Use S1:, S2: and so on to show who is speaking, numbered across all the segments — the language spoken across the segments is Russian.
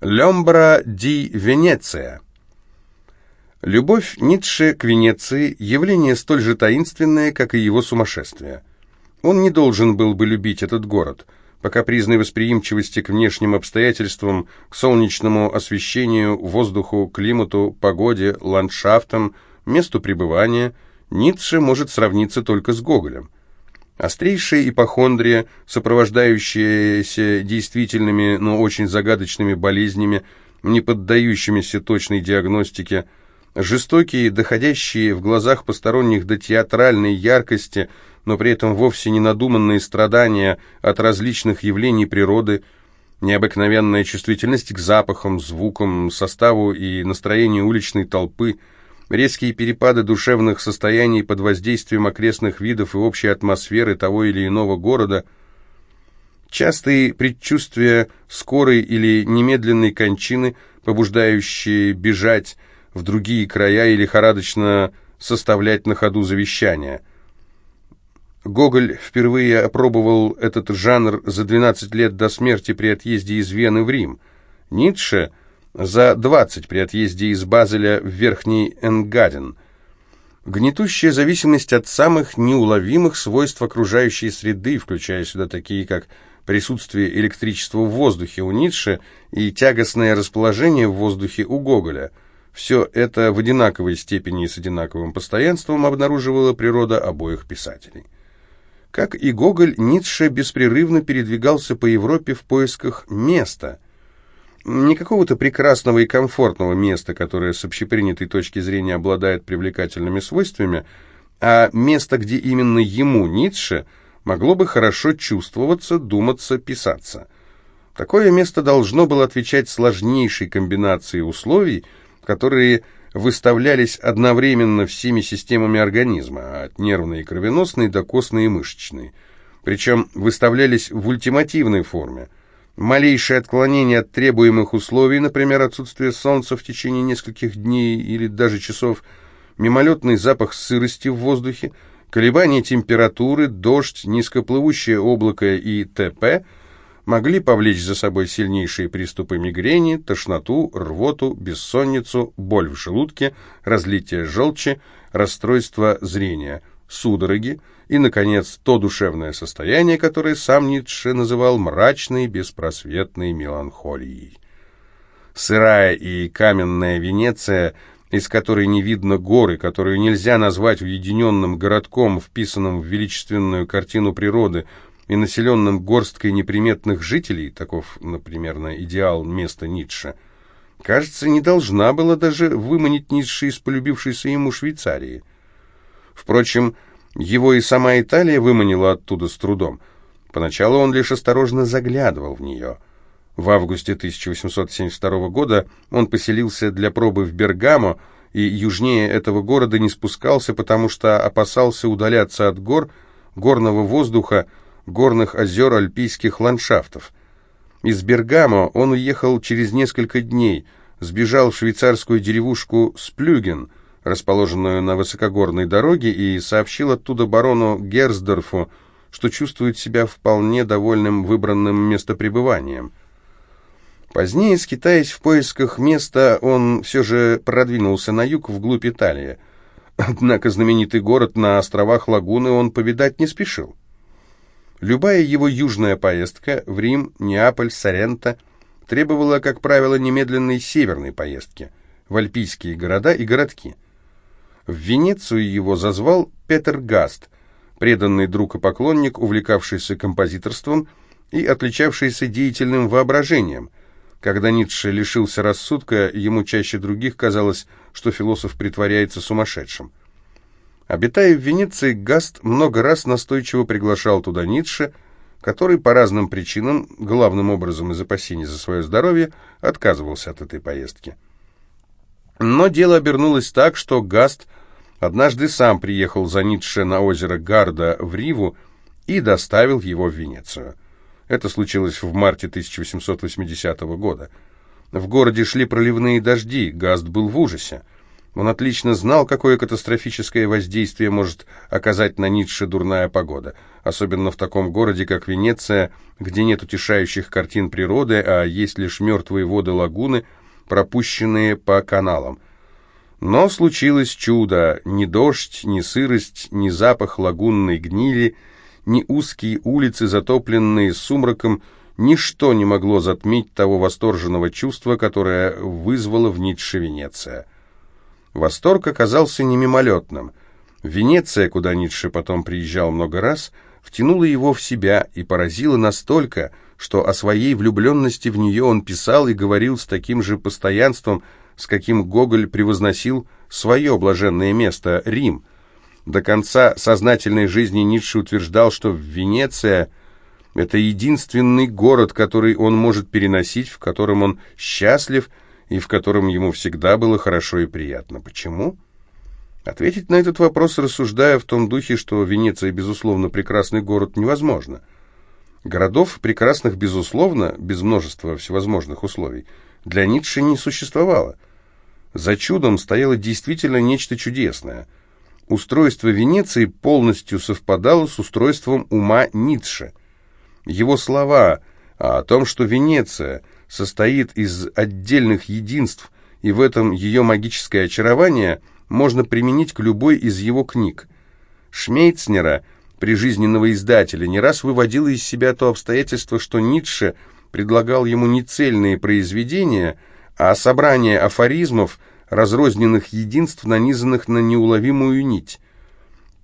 S1: Лембра ди Венеция. Любовь Ницше к Венеции – явление столь же таинственное, как и его сумасшествие. Он не должен был бы любить этот город, по капризной восприимчивости к внешним обстоятельствам, к солнечному освещению, воздуху, климату, погоде, ландшафтам, месту пребывания, Ницше может сравниться только с Гоголем – Острейшая ипохондрия, сопровождающаяся действительными, но очень загадочными болезнями, не поддающимися точной диагностике, жестокие, доходящие в глазах посторонних до театральной яркости, но при этом вовсе не надуманные страдания от различных явлений природы, необыкновенная чувствительность к запахам, звукам, составу и настроению уличной толпы – резкие перепады душевных состояний под воздействием окрестных видов и общей атмосферы того или иного города, частые предчувствия скорой или немедленной кончины, побуждающие бежать в другие края или лихорадочно составлять на ходу завещания. Гоголь впервые опробовал этот жанр за 12 лет до смерти при отъезде из Вены в Рим. Ницше – за 20 при отъезде из Базеля в Верхний Энгаден. Гнетущая зависимость от самых неуловимых свойств окружающей среды, включая сюда такие, как присутствие электричества в воздухе у Ницше и тягостное расположение в воздухе у Гоголя. Все это в одинаковой степени и с одинаковым постоянством обнаруживала природа обоих писателей. Как и Гоголь, Ницше беспрерывно передвигался по Европе в поисках места – не какого-то прекрасного и комфортного места, которое с общепринятой точки зрения обладает привлекательными свойствами, а место, где именно ему, Ницше, могло бы хорошо чувствоваться, думаться, писаться. Такое место должно было отвечать сложнейшей комбинации условий, которые выставлялись одновременно всеми системами организма, от нервной и кровеносной до костной и мышечной. Причем выставлялись в ультимативной форме – Малейшее отклонение от требуемых условий, например, отсутствие солнца в течение нескольких дней или даже часов, мимолетный запах сырости в воздухе, колебания температуры, дождь, низкоплывущее облако и т.п. могли повлечь за собой сильнейшие приступы мигрени, тошноту, рвоту, бессонницу, боль в желудке, разлитие желчи, расстройство зрения, судороги, и, наконец, то душевное состояние, которое сам Ницше называл мрачной, беспросветной меланхолией. Сырая и каменная Венеция, из которой не видно горы, которую нельзя назвать уединенным городком, вписанным в величественную картину природы, и населенным горсткой неприметных жителей, таков, например, на идеал места Ницше, кажется, не должна была даже выманить Ницше из полюбившейся ему Швейцарии. Впрочем, его и сама Италия выманила оттуда с трудом. Поначалу он лишь осторожно заглядывал в нее. В августе 1872 года он поселился для пробы в Бергамо, и южнее этого города не спускался, потому что опасался удаляться от гор, горного воздуха, горных озер, альпийских ландшафтов. Из Бергамо он уехал через несколько дней, сбежал в швейцарскую деревушку Сплюген – расположенную на высокогорной дороге, и сообщил оттуда барону Герсдорфу, что чувствует себя вполне довольным выбранным местопребыванием. Позднее, скитаясь в поисках места, он все же продвинулся на юг, вглубь Италии. Однако знаменитый город на островах Лагуны он повидать не спешил. Любая его южная поездка в Рим, Неаполь, Соренто требовала, как правило, немедленной северной поездки в альпийские города и городки – в Венецию его зазвал Петер Гаст, преданный друг и поклонник, увлекавшийся композиторством и отличавшийся деятельным воображением. Когда Ницше лишился рассудка, ему чаще других казалось, что философ притворяется сумасшедшим. Обитая в Венеции, Гаст много раз настойчиво приглашал туда Ницше, который по разным причинам, главным образом из опасений за свое здоровье, отказывался от этой поездки. Но дело обернулось так, что Гаст однажды сам приехал за Ницше на озеро Гарда в Риву и доставил его в Венецию. Это случилось в марте 1880 года. В городе шли проливные дожди, Гаст был в ужасе. Он отлично знал, какое катастрофическое воздействие может оказать на Ницше дурная погода, особенно в таком городе, как Венеция, где нет утешающих картин природы, а есть лишь мертвые воды лагуны, пропущенные по каналам. Но случилось чудо. Ни дождь, ни сырость, ни запах лагунной гнили, ни узкие улицы, затопленные сумраком, ничто не могло затмить того восторженного чувства, которое вызвало в Ницше Венеция. Восторг оказался не мимолетным. Венеция, куда Ницше потом приезжал много раз, втянула его в себя и поразила настолько, что о своей влюбленности в нее он писал и говорил с таким же постоянством, с каким Гоголь превозносил свое блаженное место – Рим. До конца сознательной жизни Ницше утверждал, что Венеция – это единственный город, который он может переносить, в котором он счастлив и в котором ему всегда было хорошо и приятно. Почему? Ответить на этот вопрос, рассуждая в том духе, что Венеция, безусловно, прекрасный город, невозможно. Городов прекрасных, безусловно, без множества всевозможных условий, для Ницше не существовало – за чудом стояло действительно нечто чудесное. Устройство Венеции полностью совпадало с устройством ума Ницше. Его слова о том, что Венеция состоит из отдельных единств, и в этом ее магическое очарование, можно применить к любой из его книг. Шмейцнера, прижизненного издателя, не раз выводило из себя то обстоятельство, что Ницше предлагал ему не цельные произведения – а собрание афоризмов, разрозненных единств, нанизанных на неуловимую нить.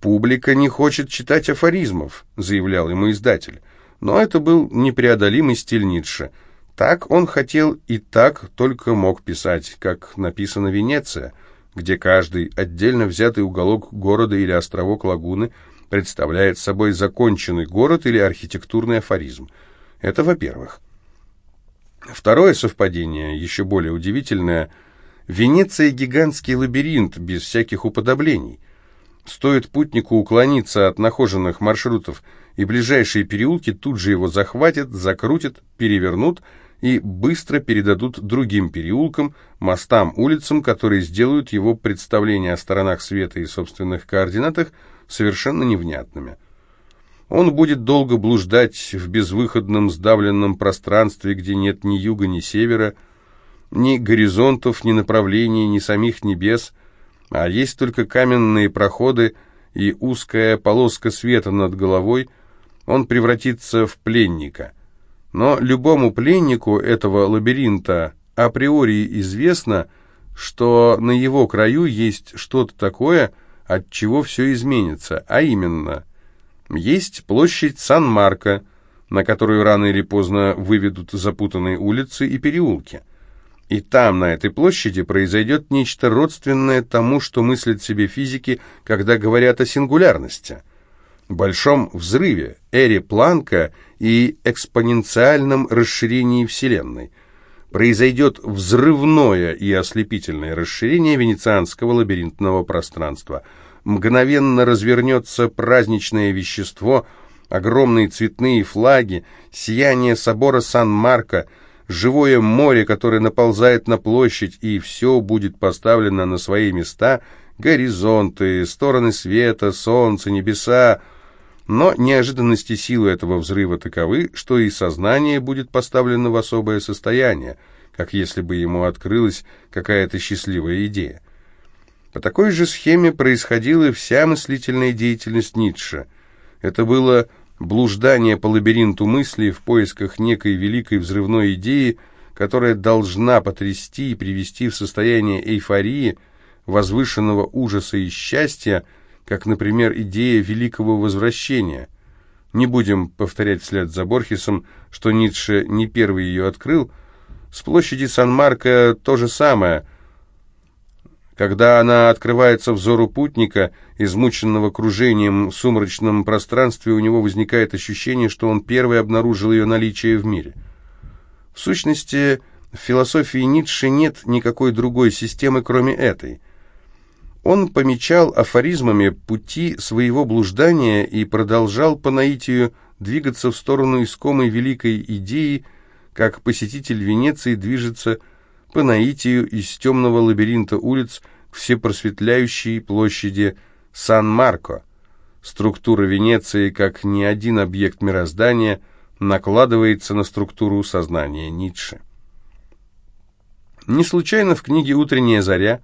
S1: «Публика не хочет читать афоризмов», — заявлял ему издатель. Но это был непреодолимый стиль Ницше. Так он хотел и так только мог писать, как написано «Венеция», где каждый отдельно взятый уголок города или островок лагуны представляет собой законченный город или архитектурный афоризм. Это во-первых. Второе совпадение, еще более удивительное. Венеция – гигантский лабиринт, без всяких уподоблений. Стоит путнику уклониться от нахоженных маршрутов, и ближайшие переулки тут же его захватят, закрутят, перевернут и быстро передадут другим переулкам, мостам, улицам, которые сделают его представление о сторонах света и собственных координатах совершенно невнятными. Он будет долго блуждать в безвыходном сдавленном пространстве, где нет ни юга, ни севера, ни горизонтов, ни направлений, ни самих небес, а есть только каменные проходы и узкая полоска света над головой, он превратится в пленника. Но любому пленнику этого лабиринта априори известно, что на его краю есть что-то такое, от чего все изменится, а именно – есть площадь Сан-Марко, на которую рано или поздно выведут запутанные улицы и переулки. И там, на этой площади, произойдет нечто родственное тому, что мыслят себе физики, когда говорят о сингулярности. Большом взрыве, эре Планка и экспоненциальном расширении Вселенной. Произойдет взрывное и ослепительное расширение венецианского лабиринтного пространства – мгновенно развернется праздничное вещество, огромные цветные флаги, сияние собора Сан-Марко, живое море, которое наползает на площадь, и все будет поставлено на свои места, горизонты, стороны света, солнце, небеса. Но неожиданности силы этого взрыва таковы, что и сознание будет поставлено в особое состояние, как если бы ему открылась какая-то счастливая идея. По такой же схеме происходила вся мыслительная деятельность Ницше. Это было блуждание по лабиринту мыслей в поисках некой великой взрывной идеи, которая должна потрясти и привести в состояние эйфории, возвышенного ужаса и счастья, как, например, идея великого возвращения. Не будем повторять вслед за Борхесом, что Ницше не первый ее открыл. С площади Сан-Марко то же самое – когда она открывается взору путника, измученного кружением в сумрачном пространстве, у него возникает ощущение, что он первый обнаружил ее наличие в мире. В сущности, в философии Ницше нет никакой другой системы, кроме этой. Он помечал афоризмами пути своего блуждания и продолжал по наитию двигаться в сторону искомой великой идеи, как посетитель Венеции движется по наитию из темного лабиринта улиц всепросветляющей площади Сан-Марко. Структура Венеции, как ни один объект мироздания, накладывается на структуру сознания Ницше. Не случайно в книге «Утренняя заря»,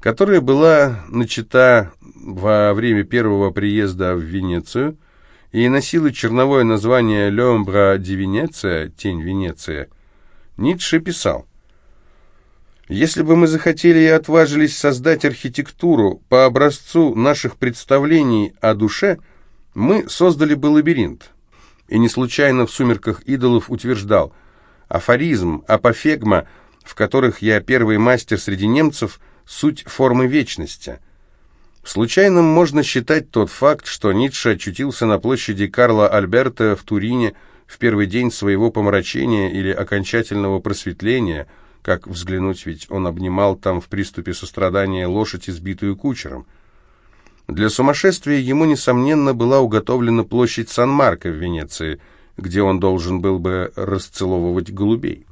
S1: которая была начата во время первого приезда в Венецию и носила черновое название «Лембра ди Венеция» — «Тень Венеции», Ницше писал, «Если бы мы захотели и отважились создать архитектуру по образцу наших представлений о душе, мы создали бы лабиринт». И не случайно в «Сумерках идолов» утверждал, «Афоризм, апофегма — в которых я первый мастер среди немцев, суть формы вечности. Случайным можно считать тот факт, что Ницше очутился на площади Карла Альберта в Турине в первый день своего помрачения или окончательного просветления, как взглянуть, ведь он обнимал там в приступе сострадания лошадь, избитую кучером. Для сумасшествия ему, несомненно, была уготовлена площадь Сан-Марко в Венеции, где он должен был бы расцеловывать голубей.